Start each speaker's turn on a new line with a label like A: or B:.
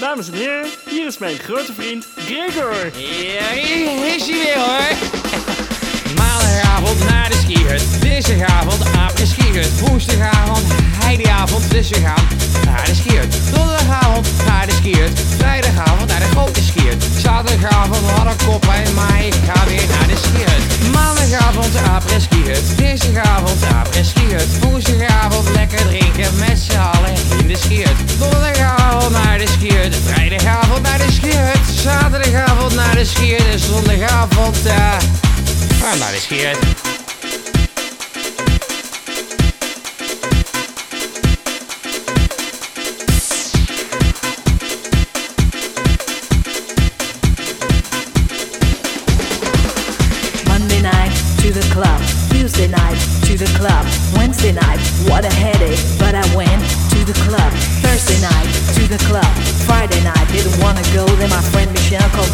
A: Dames en heren, hier is mijn grote vriend Gregor.
B: Ja, hier is hij weer hoor. Maandagavond naar de skihut. Dinsdagavond apres skihut. Woensdagavond heideavond. Dus we gaan naar de skihut. Donderdagavond naar de skihut. Vrijdagavond naar de grote skihut. Zaterdagavond had een kop maar ik ga weer naar de skihut. Maandagavond apres skihut. Dinsdagavond apres Zaterdagavond naar de zondagavond ah, naar de skihut.
C: Monday night to the club, Tuesday night to the club, Wednesday night, what a headache, but I went to the club. Thursday night to the club, Friday night didn't wanna go, then my friend Michelle called